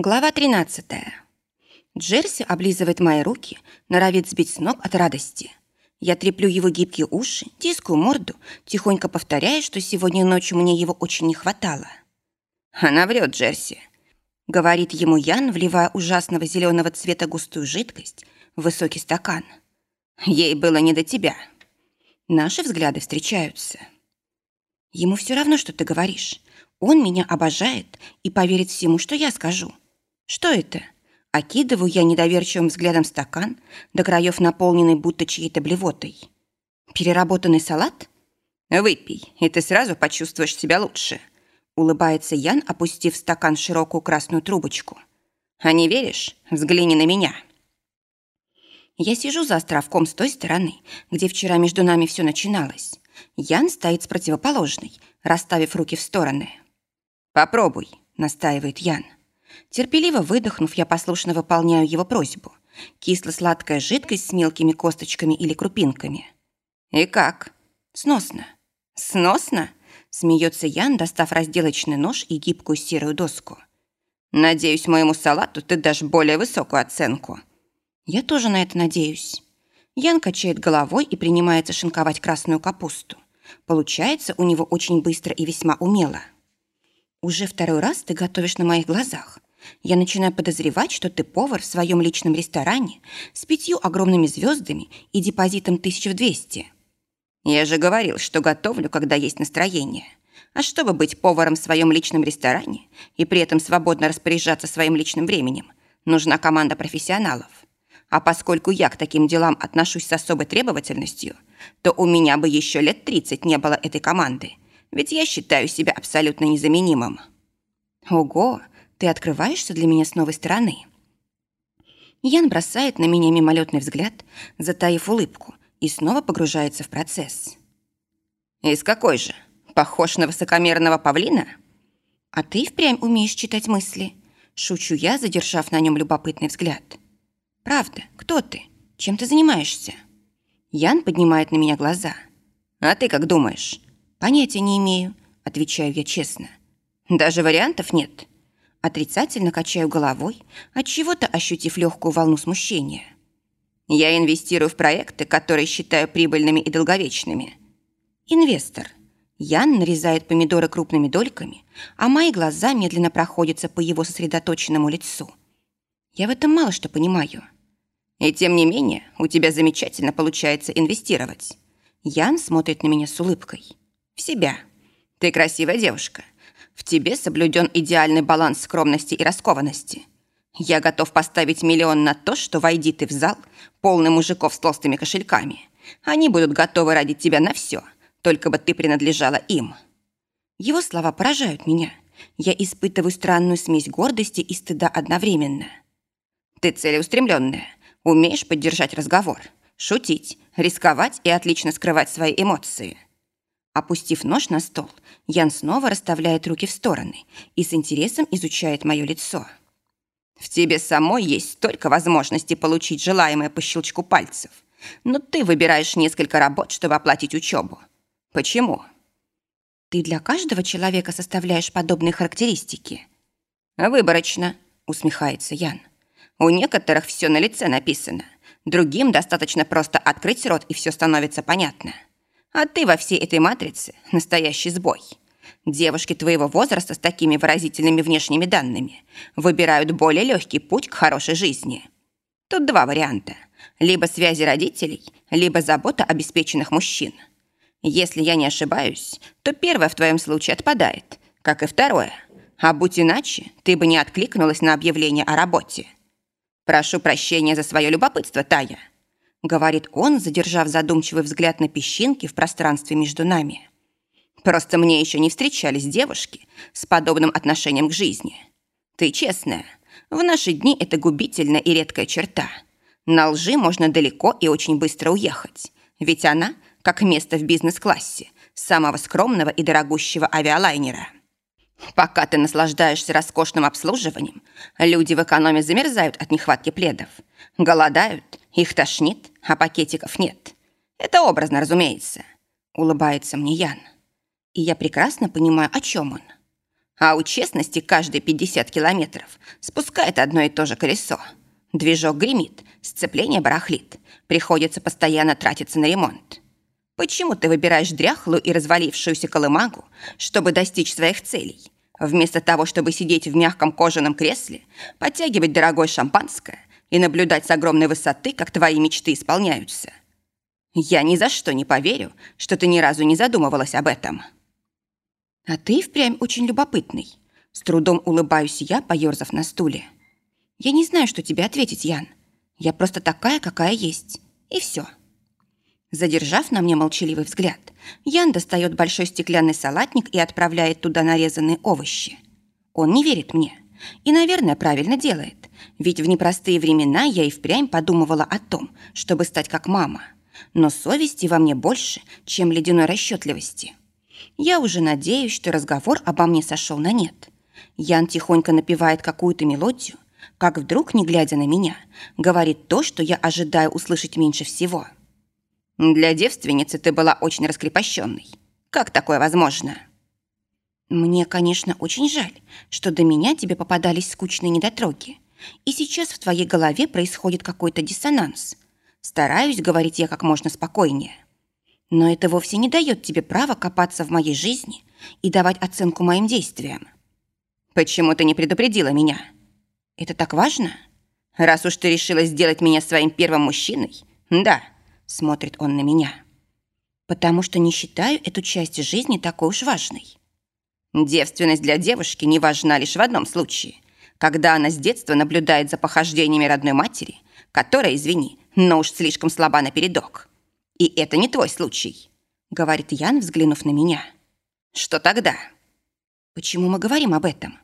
Глава 13. Джерси облизывает мои руки, норовит сбить с ног от радости. Я треплю его гибкие уши, тискаю морду, тихонько повторяя, что сегодня ночью мне его очень не хватало. «Она врет, Джерси», — говорит ему Ян, вливая ужасного зеленого цвета густую жидкость в высокий стакан. «Ей было не до тебя». Наши взгляды встречаются. Ему все равно, что ты говоришь. Он меня обожает и поверит всему, что я скажу. Что это? Окидываю я недоверчивым взглядом стакан, до краев наполненный будто чьей-то блевотой. Переработанный салат? Выпей, и ты сразу почувствуешь себя лучше. Улыбается Ян, опустив в стакан широкую красную трубочку. А не веришь? Взгляни на меня. Я сижу за островком с той стороны, где вчера между нами все начиналось. Ян стоит с противоположной, расставив руки в стороны. «Попробуй», — настаивает Ян. Терпеливо выдохнув, я послушно выполняю его просьбу. Кисло-сладкая жидкость с мелкими косточками или крупинками. «И как?» «Сносно». «Сносно?» — смеется Ян, достав разделочный нож и гибкую серую доску. «Надеюсь, моему салату ты дашь более высокую оценку». «Я тоже на это надеюсь». Ян качает головой и принимается шинковать красную капусту. Получается у него очень быстро и весьма умело. «Уже второй раз ты готовишь на моих глазах. Я начинаю подозревать, что ты повар в своем личном ресторане с пятью огромными звездами и депозитом 1200. Я же говорил, что готовлю, когда есть настроение. А чтобы быть поваром в своем личном ресторане и при этом свободно распоряжаться своим личным временем, нужна команда профессионалов. А поскольку я к таким делам отношусь с особой требовательностью, то у меня бы еще лет 30 не было этой команды, ведь я считаю себя абсолютно незаменимым. Ого, ты открываешься для меня с новой стороны. Ян бросает на меня мимолетный взгляд, затаив улыбку, и снова погружается в процесс. «Из какой же? Похож на высокомерного павлина?» «А ты впрямь умеешь читать мысли?» Шучу я, задержав на нем любопытный взгляд. «Правда, кто ты? Чем ты занимаешься?» Ян поднимает на меня глаза. «А ты как думаешь?» «Понятия не имею», — отвечаю я честно. «Даже вариантов нет?» Отрицательно качаю головой, от чего то ощутив легкую волну смущения. «Я инвестирую в проекты, которые считаю прибыльными и долговечными». «Инвестор». Ян нарезает помидоры крупными дольками, а мои глаза медленно проходятся по его сосредоточенному лицу. Я в этом мало что понимаю. И тем не менее, у тебя замечательно получается инвестировать. Ян смотрит на меня с улыбкой. В себя. Ты красивая девушка. В тебе соблюден идеальный баланс скромности и раскованности. Я готов поставить миллион на то, что войди ты в зал, полный мужиков с толстыми кошельками. Они будут готовы ради тебя на все, только бы ты принадлежала им. Его слова поражают меня. Я испытываю странную смесь гордости и стыда одновременно. Ты целеустремленная, умеешь поддержать разговор, шутить, рисковать и отлично скрывать свои эмоции. Опустив нож на стол, Ян снова расставляет руки в стороны и с интересом изучает мое лицо. В тебе самой есть столько возможностей получить желаемое по щелчку пальцев, но ты выбираешь несколько работ, чтобы оплатить учебу. Почему? Ты для каждого человека составляешь подобные характеристики? Выборочно, усмехается Ян. У некоторых все на лице написано. Другим достаточно просто открыть рот, и все становится понятно. А ты во всей этой матрице – настоящий сбой. Девушки твоего возраста с такими выразительными внешними данными выбирают более легкий путь к хорошей жизни. Тут два варианта. Либо связи родителей, либо забота обеспеченных мужчин. Если я не ошибаюсь, то первое в твоем случае отпадает, как и второе. А будь иначе, ты бы не откликнулась на объявление о работе. «Прошу прощения за свое любопытство, Тая», — говорит он, задержав задумчивый взгляд на песчинки в пространстве между нами. «Просто мне еще не встречались девушки с подобным отношением к жизни. Ты честная. В наши дни это губительная и редкая черта. На лжи можно далеко и очень быстро уехать, ведь она как место в бизнес-классе самого скромного и дорогущего авиалайнера». Пока ты наслаждаешься роскошным обслуживанием, люди в экономе замерзают от нехватки пледов. Голодают, их тошнит, а пакетиков нет. Это образно, разумеется. Улыбается мне Ян. И я прекрасно понимаю, о чем он. А у честности каждые 50 километров спускает одно и то же колесо. Движок гремит, сцепление барахлит. Приходится постоянно тратиться на ремонт. Почему ты выбираешь дряхлую и развалившуюся колымагу, чтобы достичь своих целей? Вместо того, чтобы сидеть в мягком кожаном кресле, подтягивать дорогое шампанское и наблюдать с огромной высоты, как твои мечты исполняются. Я ни за что не поверю, что ты ни разу не задумывалась об этом. А ты впрямь очень любопытный. С трудом улыбаюсь я, поёрзав на стуле. Я не знаю, что тебе ответить, Ян. Я просто такая, какая есть. И все. Задержав на мне молчаливый взгляд, Ян достает большой стеклянный салатник и отправляет туда нарезанные овощи. Он не верит мне. И, наверное, правильно делает. Ведь в непростые времена я и впрямь подумывала о том, чтобы стать как мама. Но совести во мне больше, чем ледяной расчетливости. Я уже надеюсь, что разговор обо мне сошел на нет. Ян тихонько напевает какую-то мелодию, как вдруг, не глядя на меня, говорит то, что я ожидаю услышать меньше всего – для девственницы ты была очень раскрепощенной. Как такое возможно? Мне, конечно, очень жаль, что до меня тебе попадались скучные недотроги. И сейчас в твоей голове происходит какой-то диссонанс. Стараюсь говорить я как можно спокойнее. Но это вовсе не дает тебе права копаться в моей жизни и давать оценку моим действиям. Почему ты не предупредила меня? Это так важно? Раз уж ты решила сделать меня своим первым мужчиной, да, смотрит он на меня. Потому что не считаю эту часть жизни такой уж важной. Девственность для девушки не важна лишь в одном случае, когда она с детства наблюдает за похождениями родной матери, которая, извини, но уж слишком слаба на передок. И это не твой случай, говорит Ян, взглянув на меня. Что тогда? Почему мы говорим об этом?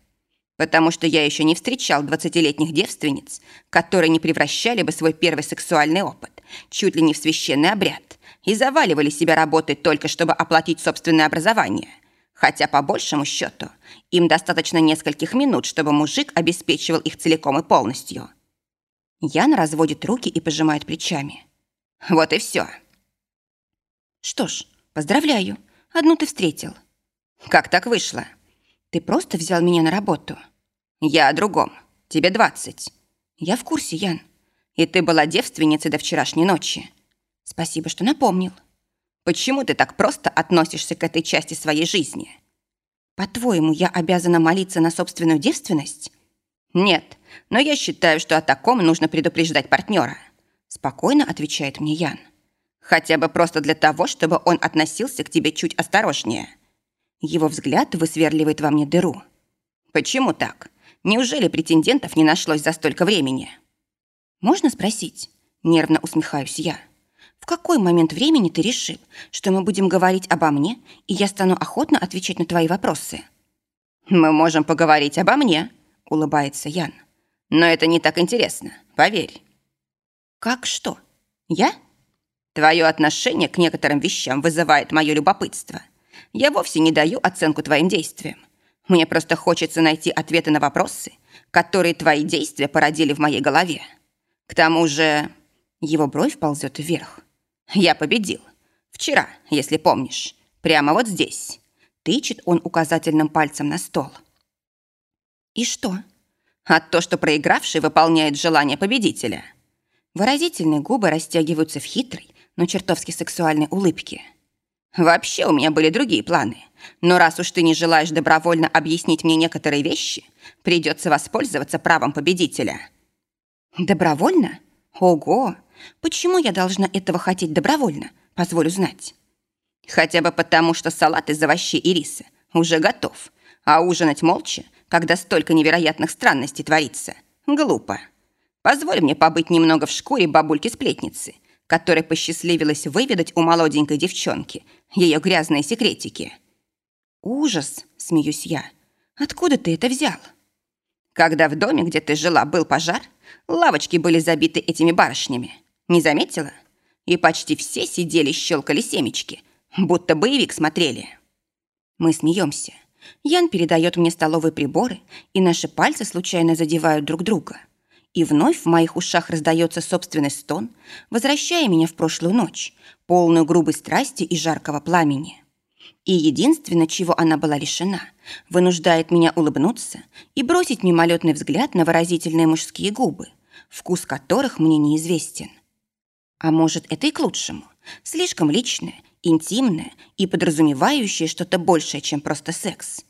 Потому что я еще не встречал двадцатилетних девственниц, которые не превращали бы свой первый сексуальный опыт чуть ли не в священный обряд и заваливали себя работой только чтобы оплатить собственное образование. Хотя, по большему счету, им достаточно нескольких минут, чтобы мужик обеспечивал их целиком и полностью. Яна разводит руки и пожимает плечами. Вот и все. Что ж, поздравляю. Одну ты встретил. Как так вышло? Ты просто взял меня на работу. Я о другом. Тебе двадцать. Я в курсе, Ян. И ты была девственницей до вчерашней ночи. Спасибо, что напомнил. Почему ты так просто относишься к этой части своей жизни? По-твоему, я обязана молиться на собственную девственность? Нет, но я считаю, что о таком нужно предупреждать партнера. Спокойно отвечает мне Ян. Хотя бы просто для того, чтобы он относился к тебе чуть осторожнее. Его взгляд высверливает во мне дыру. Почему так? Неужели претендентов не нашлось за столько времени? «Можно спросить?» Нервно усмехаюсь я. «В какой момент времени ты решил, что мы будем говорить обо мне, и я стану охотно отвечать на твои вопросы?» «Мы можем поговорить обо мне», — улыбается Ян. «Но это не так интересно, поверь». «Как что? Я?» «Твое отношение к некоторым вещам вызывает мое любопытство. Я вовсе не даю оценку твоим действиям. Мне просто хочется найти ответы на вопросы, которые твои действия породили в моей голове». К тому же его бровь ползет вверх. Я победил. Вчера, если помнишь. Прямо вот здесь. Тычет он указательным пальцем на стол. И что? А то, что проигравший выполняет желание победителя. Выразительные губы растягиваются в хитрой, но чертовски сексуальной улыбке. Вообще у меня были другие планы. Но раз уж ты не желаешь добровольно объяснить мне некоторые вещи, придется воспользоваться правом победителя. Добровольно? Ого! Почему я должна этого хотеть добровольно? Позволю знать. Хотя бы потому, что салат из овощей и риса уже готов. А ужинать молча, когда столько невероятных странностей творится, глупо. Позволь мне побыть немного в шкуре бабульки-сплетницы, которая посчастливилась выведать у молоденькой девчонки ее грязные секретики. «Ужас!» — смеюсь я. «Откуда ты это взял?» Когда в доме, где ты жила, был пожар, лавочки были забиты этими барышнями. Не заметила? И почти все сидели щелкали семечки, будто боевик смотрели. Мы смеемся. Ян передает мне столовые приборы, и наши пальцы случайно задевают друг друга. И вновь в моих ушах раздается собственный стон, возвращая меня в прошлую ночь, полную грубой страсти и жаркого пламени. И единственное, чего она была лишена, вынуждает меня улыбнуться и бросить мимолетный взгляд на выразительные мужские губы, вкус которых мне неизвестен. А может, это и к лучшему. Слишком личное, интимное и подразумевающее что-то большее, чем просто секс.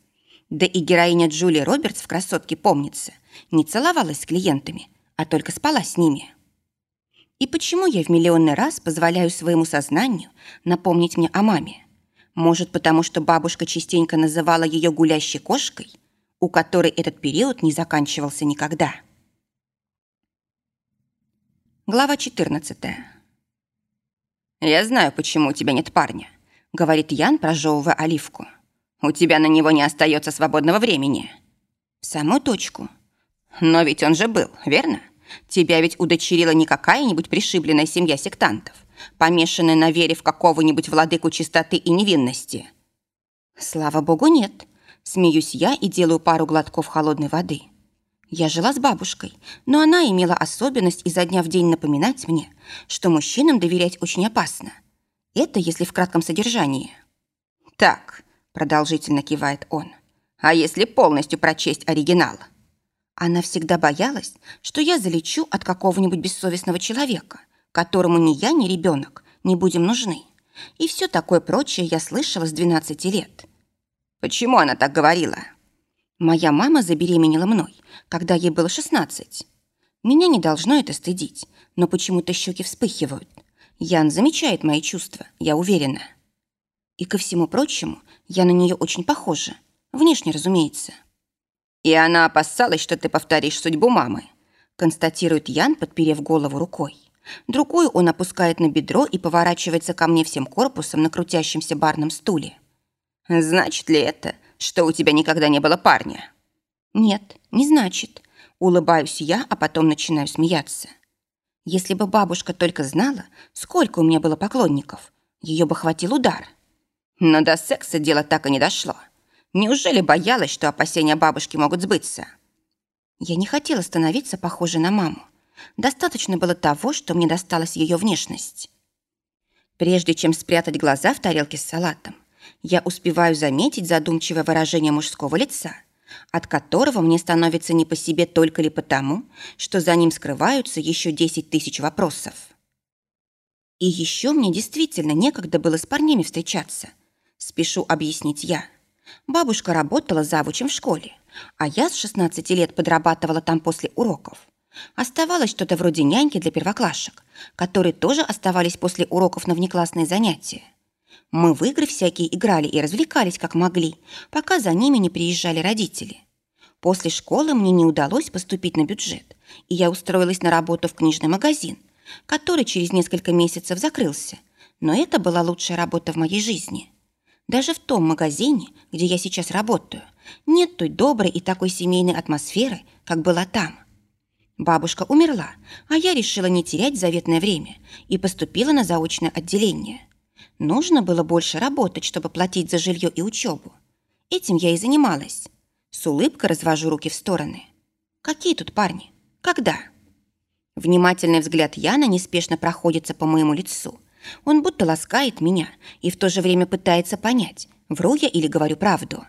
Да и героиня Джули Робертс в «Красотке» помнится, не целовалась с клиентами, а только спала с ними. И почему я в миллионный раз позволяю своему сознанию напомнить мне о маме? Может, потому что бабушка частенько называла ее гулящей кошкой, у которой этот период не заканчивался никогда. Глава 14. «Я знаю, почему у тебя нет парня», — говорит Ян, прожевывая оливку. «У тебя на него не остается свободного времени». «В самую точку». «Но ведь он же был, верно? Тебя ведь удочерила не какая-нибудь пришибленная семья сектантов, помешанная на вере в какого-нибудь владыку чистоты и невинности». «Слава богу, нет». Смеюсь я и делаю пару глотков холодной воды. Я жила с бабушкой, но она имела особенность изо дня в день напоминать мне, что мужчинам доверять очень опасно. Это если в кратком содержании. «Так», — продолжительно кивает он, «а если полностью прочесть оригинал?» Она всегда боялась, что я залечу от какого-нибудь бессовестного человека, которому ни я, ни ребенок не будем нужны. И все такое прочее я слышала с 12 лет. Почему она так говорила? Моя мама забеременела мной, когда ей было 16. Меня не должно это стыдить, но почему-то щеки вспыхивают. Ян замечает мои чувства, я уверена. И ко всему прочему, я на нее очень похожа. Внешне, разумеется. И она опасалась, что ты повторишь судьбу мамы, констатирует Ян, подперев голову рукой. Другую он опускает на бедро и поворачивается ко мне всем корпусом на крутящемся барном стуле. «Значит ли это, что у тебя никогда не было парня?» «Нет, не значит». Улыбаюсь я, а потом начинаю смеяться. Если бы бабушка только знала, сколько у меня было поклонников, ее бы хватил удар. Но до секса дело так и не дошло. Неужели боялась, что опасения бабушки могут сбыться? Я не хотела становиться похожей на маму. Достаточно было того, что мне досталась ее внешность. Прежде чем спрятать глаза в тарелке с салатом, я успеваю заметить задумчивое выражение мужского лица, от которого мне становится не по себе только ли потому, что за ним скрываются еще 10 тысяч вопросов. И еще мне действительно некогда было с парнями встречаться. Спешу объяснить я. Бабушка работала завучем в школе, а я с 16 лет подрабатывала там после уроков. Оставалось что-то вроде няньки для первоклашек, которые тоже оставались после уроков на внеклассные занятия. Мы в игры всякие играли и развлекались как могли, пока за ними не приезжали родители. После школы мне не удалось поступить на бюджет, и я устроилась на работу в книжный магазин, который через несколько месяцев закрылся. Но это была лучшая работа в моей жизни. Даже в том магазине, где я сейчас работаю, нет той доброй и такой семейной атмосферы, как была там. Бабушка умерла, а я решила не терять заветное время и поступила на заочное отделение. Нужно было больше работать, чтобы платить за жилье и учебу. Этим я и занималась. С улыбкой развожу руки в стороны. Какие тут парни? Когда? Внимательный взгляд Яна неспешно проходится по моему лицу. Он будто ласкает меня и в то же время пытается понять, вру я или говорю правду.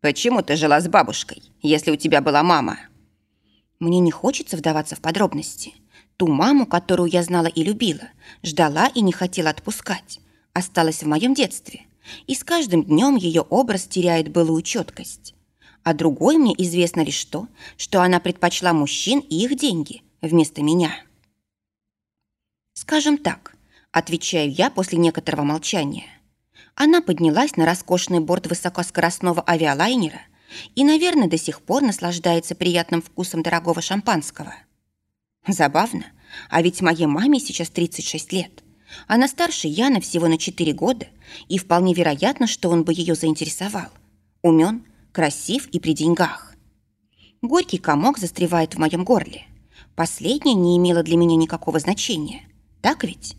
«Почему ты жила с бабушкой, если у тебя была мама?» Мне не хочется вдаваться в подробности. Ту маму, которую я знала и любила, ждала и не хотела отпускать, осталась в моем детстве. И с каждым днем ее образ теряет былую четкость. А другой мне известно лишь то, что она предпочла мужчин и их деньги вместо меня. Скажем так, отвечаю я после некоторого молчания. Она поднялась на роскошный борт высокоскоростного авиалайнера и, наверное, до сих пор наслаждается приятным вкусом дорогого шампанского – Забавно, а ведь моей маме сейчас 36 лет. Она старше Яна всего на 4 года, и вполне вероятно, что он бы ее заинтересовал. Умен, красив и при деньгах. Горький комок застревает в моем горле. Последнее не имело для меня никакого значения. Так ведь?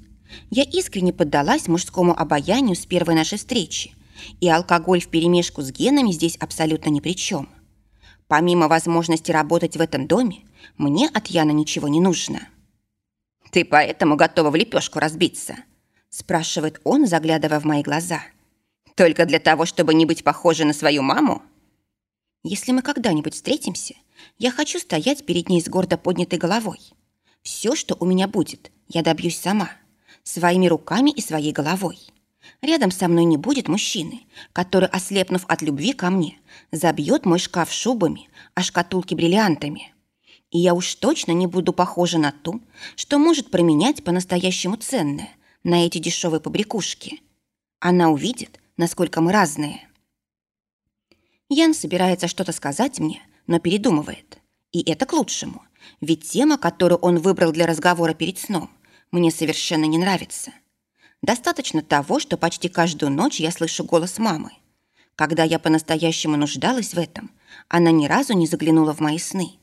Я искренне поддалась мужскому обаянию с первой нашей встречи, и алкоголь вперемешку с генами здесь абсолютно ни при чем. Помимо возможности работать в этом доме, мне от Яна ничего не нужно. «Ты поэтому готова в лепешку разбиться?» спрашивает он, заглядывая в мои глаза. Только для того, чтобы не быть похожей на свою маму? Если мы когда-нибудь встретимся, я хочу стоять перед ней с гордо поднятой головой. Все, что у меня будет, я добьюсь сама, своими руками и своей головой. Рядом со мной не будет мужчины, который, ослепнув от любви ко мне, забьет мой шкаф шубами, а шкатулки бриллиантами. И я уж точно не буду похожа на ту, что может променять по-настоящему ценное на эти дешевые побрякушки. Она увидит, насколько мы разные. Ян собирается что-то сказать мне, но передумывает. И это к лучшему, ведь тема, которую он выбрал для разговора перед сном, мне совершенно не нравится. Достаточно того, что почти каждую ночь я слышу голос мамы. Когда я по-настоящему нуждалась в этом, она ни разу не заглянула в мои сны.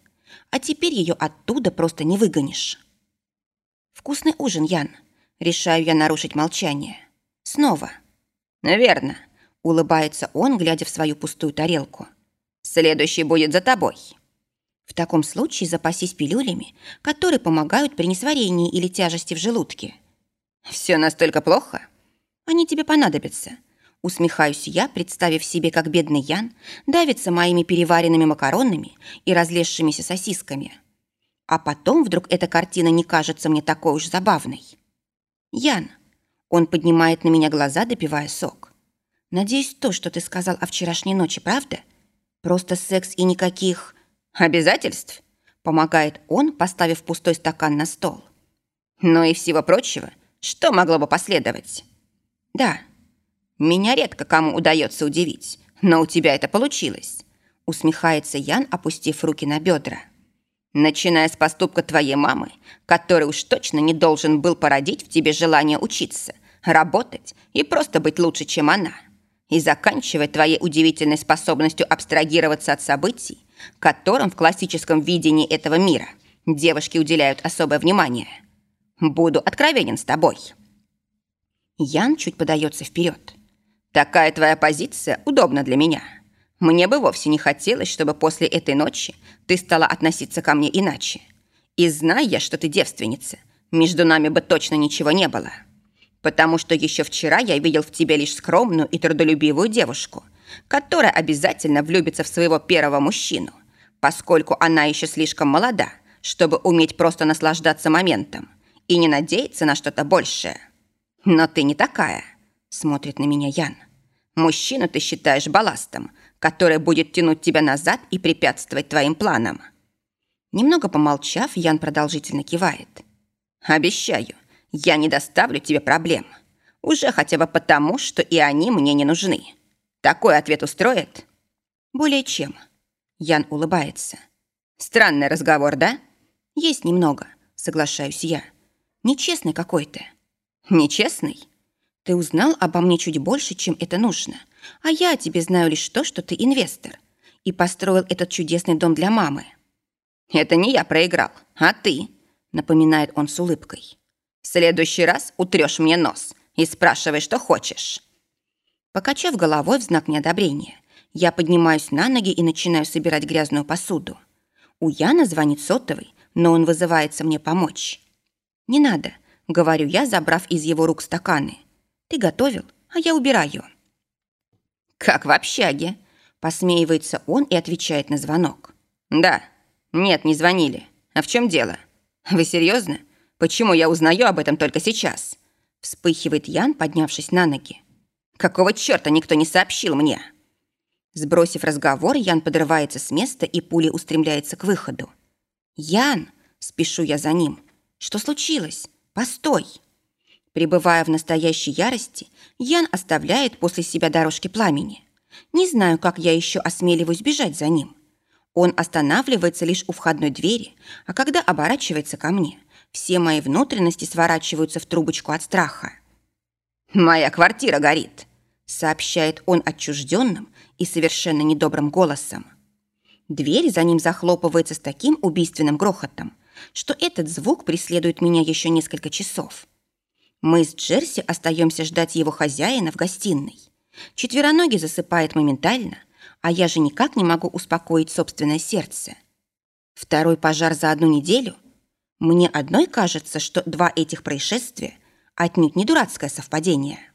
А теперь ее оттуда просто не выгонишь. Вкусный ужин, Ян. Решаю я нарушить молчание. Снова. Наверно. Улыбается он, глядя в свою пустую тарелку. Следующий будет за тобой. В таком случае запасись пилюлями, которые помогают при несварении или тяжести в желудке. «Все настолько плохо? Они тебе понадобятся». Усмехаюсь я, представив себе, как бедный Ян давится моими переваренными макаронами и разлезшимися сосисками. А потом вдруг эта картина не кажется мне такой уж забавной. «Ян». Он поднимает на меня глаза, допивая сок. «Надеюсь, то, что ты сказал о вчерашней ночи, правда? Просто секс и никаких...» «Обязательств?» Помогает он, поставив пустой стакан на стол. «Но и всего прочего, что могло бы последовать? Да, меня редко кому удается удивить, но у тебя это получилось. Усмехается Ян, опустив руки на бедра. Начиная с поступка твоей мамы, который уж точно не должен был породить в тебе желание учиться, работать и просто быть лучше, чем она. И заканчивая твоей удивительной способностью абстрагироваться от событий, которым в классическом видении этого мира девушки уделяют особое внимание – Буду откровенен с тобой. Ян чуть подается вперед. Такая твоя позиция удобна для меня. Мне бы вовсе не хотелось, чтобы после этой ночи ты стала относиться ко мне иначе. И зная что ты девственница, между нами бы точно ничего не было. Потому что еще вчера я видел в тебе лишь скромную и трудолюбивую девушку, которая обязательно влюбится в своего первого мужчину, поскольку она еще слишком молода, чтобы уметь просто наслаждаться моментом – и не надеяться на что-то большее. Но ты не такая, смотрит на меня Ян. Мужчину ты считаешь балластом, который будет тянуть тебя назад и препятствовать твоим планам. Немного помолчав, Ян продолжительно кивает. Обещаю, я не доставлю тебе проблем. Уже хотя бы потому, что и они мне не нужны. Такой ответ устроит? Более чем. Ян улыбается. Странный разговор, да? Есть немного, соглашаюсь я. Нечестный какой-то. Нечестный? Ты узнал обо мне чуть больше, чем это нужно. А я о тебе знаю лишь то, что ты инвестор. И построил этот чудесный дом для мамы. Это не я проиграл, а ты, напоминает он с улыбкой. В следующий раз утрешь мне нос и спрашивай, что хочешь. Покачав головой в знак неодобрения, я поднимаюсь на ноги и начинаю собирать грязную посуду. У Яна звонит сотовый, но он вызывается мне помочь. «Не надо», — говорю я, забрав из его рук стаканы. «Ты готовил, а я убираю». «Как в общаге», — посмеивается он и отвечает на звонок. «Да. Нет, не звонили. А в чем дело? Вы серьезно? Почему я узнаю об этом только сейчас?» Вспыхивает Ян, поднявшись на ноги. «Какого черта никто не сообщил мне?» Сбросив разговор, Ян подрывается с места и пулей устремляется к выходу. «Ян!» – спешу я за ним. Что случилось? Постой!» Пребывая в настоящей ярости, Ян оставляет после себя дорожки пламени. Не знаю, как я еще осмеливаюсь бежать за ним. Он останавливается лишь у входной двери, а когда оборачивается ко мне, все мои внутренности сворачиваются в трубочку от страха. «Моя квартира горит», — сообщает он отчужденным и совершенно недобрым голосом. Дверь за ним захлопывается с таким убийственным грохотом, что этот звук преследует меня еще несколько часов. Мы с Джерси остаемся ждать его хозяина в гостиной. Четвероногий засыпает моментально, а я же никак не могу успокоить собственное сердце. Второй пожар за одну неделю? Мне одной кажется, что два этих происшествия отнюдь не дурацкое совпадение.